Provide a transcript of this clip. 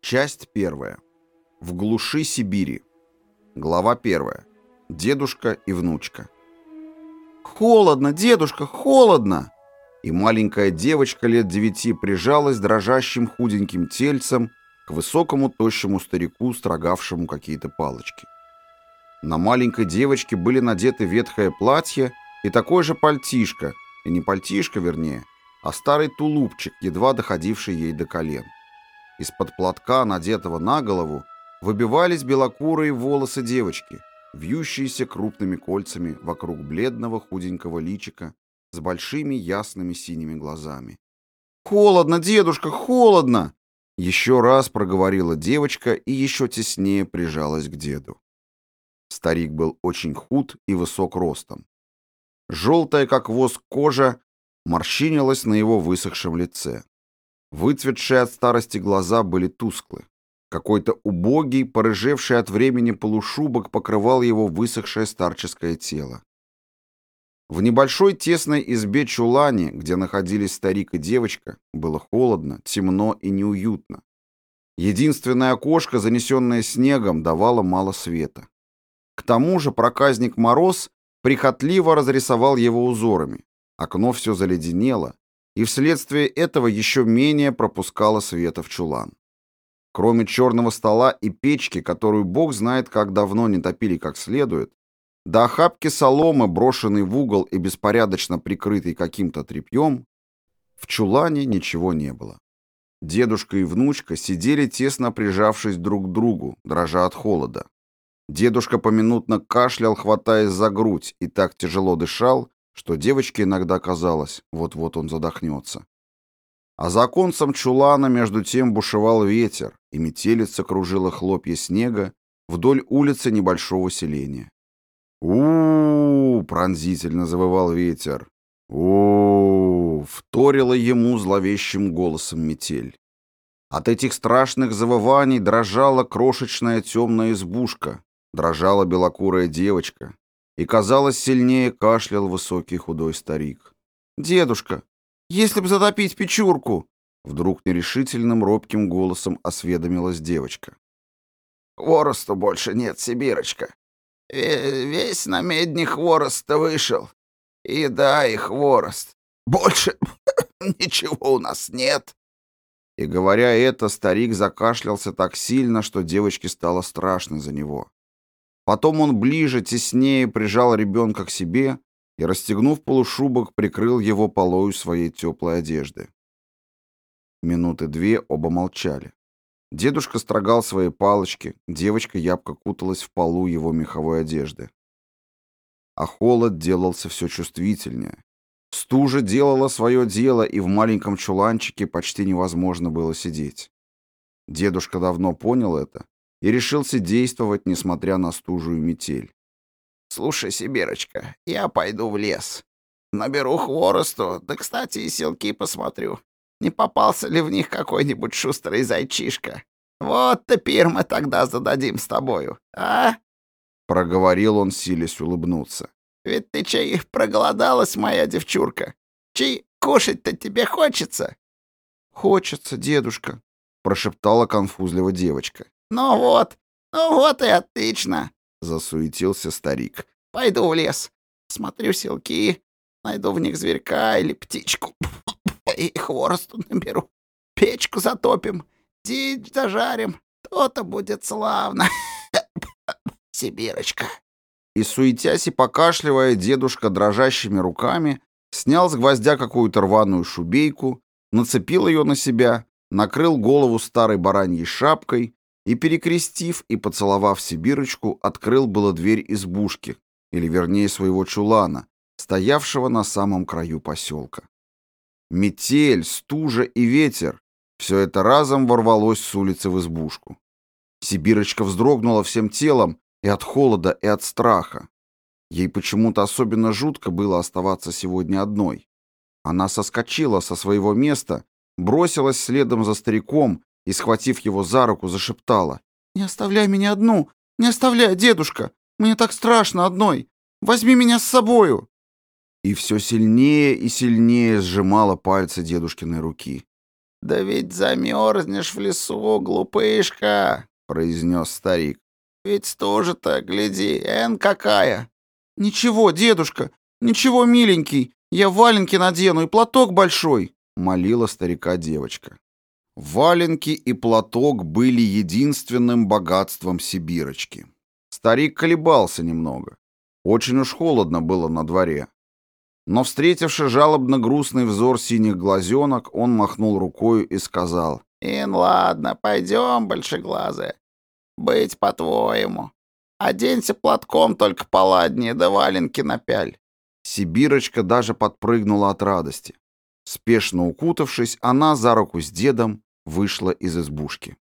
Часть первая. В глуши Сибири. Глава первая. Дедушка и внучка. «Холодно, дедушка, холодно!» И маленькая девочка лет девяти прижалась дрожащим худеньким тельцем к высокому тощему старику, строгавшему какие-то палочки. На маленькой девочке были надеты ветхое платье и такое же пальтишко, и не пальтишко, вернее, а старый тулупчик, едва доходивший ей до колен. Из-под платка, надетого на голову, выбивались белокурые волосы девочки, вьющиеся крупными кольцами вокруг бледного худенького личика с большими ясными синими глазами. «Холодно, дедушка, холодно!» Еще раз проговорила девочка и еще теснее прижалась к деду. Старик был очень худ и высок ростом. Желтая, как воск, кожа морщинилась на его высохшем лице. Выцветшие от старости глаза были тусклы. Какой-то убогий, порыжевший от времени полушубок покрывал его высохшее старческое тело. В небольшой тесной избе чулане, где находились старик и девочка, было холодно, темно и неуютно. Единственное окошко, занесенное снегом, давало мало света. К тому же проказник Мороз прихотливо разрисовал его узорами. Окно все заледенело, и вследствие этого еще менее пропускало света в чулан. Кроме черного стола и печки, которую бог знает как давно не топили как следует, до охапки соломы, брошенной в угол и беспорядочно прикрытой каким-то тряпьем, в чулане ничего не было. Дедушка и внучка сидели тесно прижавшись друг к другу, дрожа от холода. Дедушка поминутно кашлял, хватаясь за грудь, и так тяжело дышал, что девочке иногда казалось, вот-вот он задохнется. А за оконцем чулана между тем бушевал ветер, и метелица кружила хлопья снега вдоль улицы небольшого селения. у у, пронзительно завывал ветер. -у, -у вторила ему зловещим голосом метель. От этих страшных завываний дрожала крошечная темная избушка, дрожала белокурая девочка, и, казалось, сильнее кашлял высокий худой старик. «Дедушка, если б затопить печурку!» Вдруг нерешительным робким голосом осведомилась девочка. «Хворосту больше нет, Сибирочка. Весь на медне хворост-то вышел. И да, и хворост. Больше ничего у нас нет». И говоря это, старик закашлялся так сильно, что девочке стало страшно за него. Потом он ближе, теснее прижал ребенка к себе и, расстегнув полушубок, прикрыл его полою своей теплой одежды. Минуты две оба молчали. Дедушка строгал свои палочки, девочка ябко куталась в полу его меховой одежды. А холод делался все чувствительнее. Стужа делала свое дело, и в маленьком чуланчике почти невозможно было сидеть. Дедушка давно понял это и решился действовать, несмотря на стужу и метель. «Слушай, Сибирочка, я пойду в лес. Наберу хворосту, да, кстати, и селки посмотрю. Не попался ли в них какой-нибудь шустрый зайчишка? Вот теперь мы тогда зададим с тобою, а?» Проговорил он, силясь улыбнуться. «Ведь ты чай проголодалась, моя девчурка? Чай кушать-то тебе хочется?» «Хочется, дедушка», — прошептала конфузливо девочка. «Ну вот, ну вот и отлично!» — засуетился старик. «Пойду в лес, смотрю селки, найду в них зверька или птичку, и хворосту наберу, печку затопим, дичь зажарим, то-то будет славно. Сибирочка!» И суетясь и покашливая, дедушка дрожащими руками снял с гвоздя какую-то рваную шубейку, нацепил ее на себя, накрыл голову старой бараньей шапкой и, перекрестив и поцеловав Сибирочку, открыл было дверь избушки, или вернее своего чулана, стоявшего на самом краю поселка. Метель, стужа и ветер — все это разом ворвалось с улицы в избушку. Сибирочка вздрогнула всем телом и от холода, и от страха. Ей почему-то особенно жутко было оставаться сегодня одной. Она соскочила со своего места, бросилась следом за стариком и, схватив его за руку, зашептала. «Не оставляй меня одну! Не оставляй, дедушка! Мне так страшно одной! Возьми меня с собою!» И все сильнее и сильнее сжимала пальцы дедушкиной руки. Да ведь замерзнешь в лесу, глупышка, произнес старик. Ведь тоже-то, гляди, эн какая. Ничего, дедушка, ничего, миленький, я валенки надену и платок большой, молила старика девочка. Валенки и платок были единственным богатством Сибирочки. Старик колебался немного. Очень уж холодно было на дворе. Но, встретивши жалобно-грустный взор синих глазенок, он махнул рукою и сказал, «Ин, ладно, пойдем, большеглазая. Быть по-твоему. Оденься платком только поладнее, да валенки напяль». Сибирочка даже подпрыгнула от радости. Спешно укутавшись, она за руку с дедом вышла из избушки.